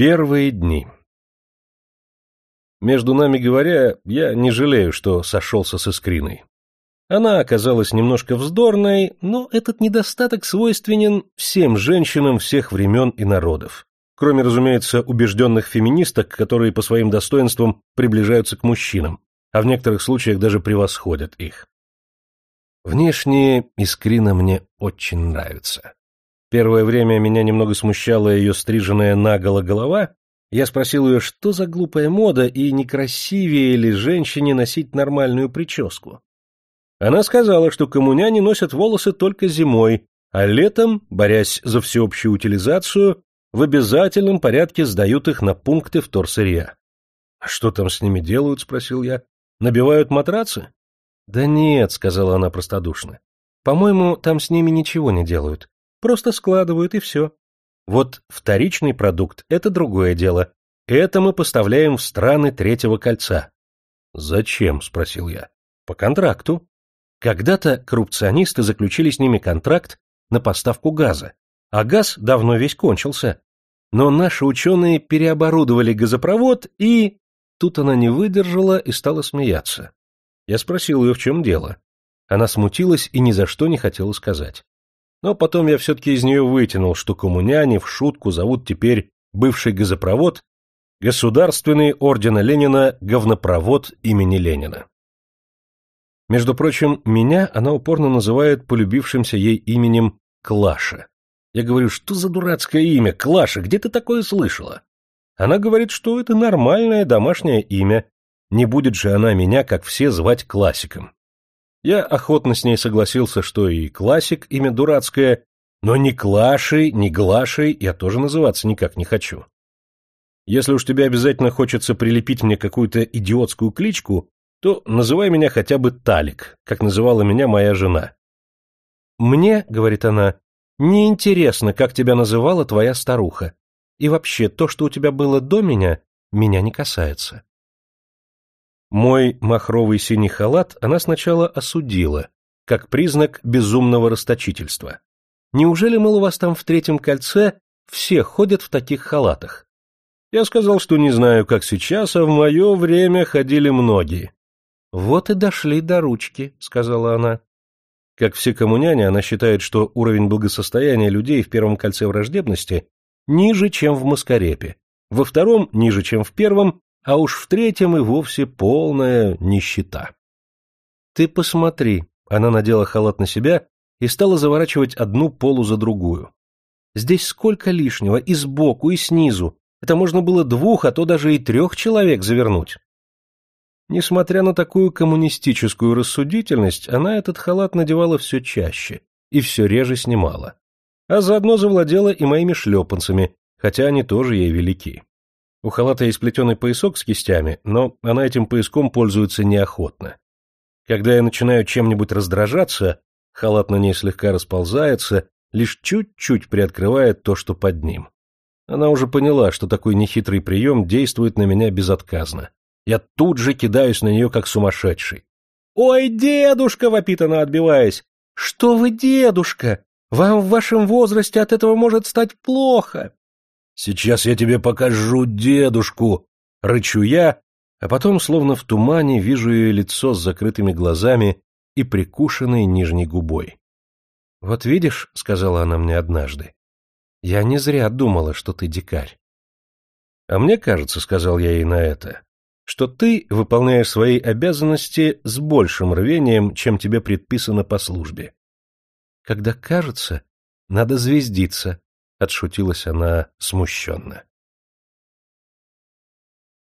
Первые дни Между нами говоря, я не жалею, что сошелся с Искриной. Она оказалась немножко вздорной, но этот недостаток свойственен всем женщинам всех времен и народов. Кроме, разумеется, убежденных феминисток, которые по своим достоинствам приближаются к мужчинам, а в некоторых случаях даже превосходят их. Внешне Искрина мне очень нравится. Первое время меня немного смущала ее стриженная наголо голова. Я спросил ее, что за глупая мода и некрасивее ли женщине носить нормальную прическу. Она сказала, что коммуняне носят волосы только зимой, а летом, борясь за всеобщую утилизацию, в обязательном порядке сдают их на пункты вторсырья. — А что там с ними делают? — спросил я. — Набивают матрацы? — Да нет, — сказала она простодушно. — По-моему, там с ними ничего не делают. Просто складывают, и все. Вот вторичный продукт – это другое дело. Это мы поставляем в страны третьего кольца. «Зачем?» – спросил я. «По контракту. Когда-то коррупционисты заключили с ними контракт на поставку газа, а газ давно весь кончился. Но наши ученые переоборудовали газопровод и... Тут она не выдержала и стала смеяться. Я спросил ее, в чем дело. Она смутилась и ни за что не хотела сказать. Но потом я все-таки из нее вытянул, что коммуняне в шутку зовут теперь бывший газопровод Государственный ордена Ленина говнопровод имени Ленина. Между прочим, меня она упорно называет полюбившимся ей именем Клаша. Я говорю, что за дурацкое имя, Клаша, где ты такое слышала? Она говорит, что это нормальное домашнее имя. Не будет же она меня, как все, звать классиком. Я охотно с ней согласился, что и классик имя дурацкое, но ни Клашей, ни Глашей я тоже называться никак не хочу. Если уж тебе обязательно хочется прилепить мне какую-то идиотскую кличку, то называй меня хотя бы Талик, как называла меня моя жена. «Мне, — говорит она, — не интересно, как тебя называла твоя старуха. И вообще, то, что у тебя было до меня, меня не касается. Мой махровый синий халат она сначала осудила, как признак безумного расточительства. Неужели, мол, у вас там в третьем кольце все ходят в таких халатах? Я сказал, что не знаю, как сейчас, а в мое время ходили многие. Вот и дошли до ручки, сказала она. Как все коммуняне, она считает, что уровень благосостояния людей в первом кольце враждебности ниже, чем в Маскарепе, во втором – ниже, чем в первом, а уж в третьем и вовсе полная нищета. «Ты посмотри», — она надела халат на себя и стала заворачивать одну полу за другую. «Здесь сколько лишнего, и сбоку, и снизу. Это можно было двух, а то даже и трех человек завернуть». Несмотря на такую коммунистическую рассудительность, она этот халат надевала все чаще и все реже снимала. А заодно завладела и моими шлепанцами, хотя они тоже ей велики. У халата есть плетеный поясок с кистями, но она этим пояском пользуется неохотно. Когда я начинаю чем-нибудь раздражаться, халат на ней слегка расползается, лишь чуть-чуть приоткрывает то, что под ним. Она уже поняла, что такой нехитрый прием действует на меня безотказно. Я тут же кидаюсь на нее, как сумасшедший. «Ой, дедушка!» — вопит она, отбиваясь. «Что вы, дедушка? Вам в вашем возрасте от этого может стать плохо!» Сейчас я тебе покажу дедушку, рычу я, а потом, словно в тумане, вижу ее лицо с закрытыми глазами и прикушенной нижней губой. Вот видишь, сказала она мне однажды. Я не зря думала, что ты дикарь. А мне кажется, сказал я ей на это, что ты выполняешь свои обязанности с большим рвением, чем тебе предписано по службе. Когда кажется, надо звездиться, Отшутилась она смущенно.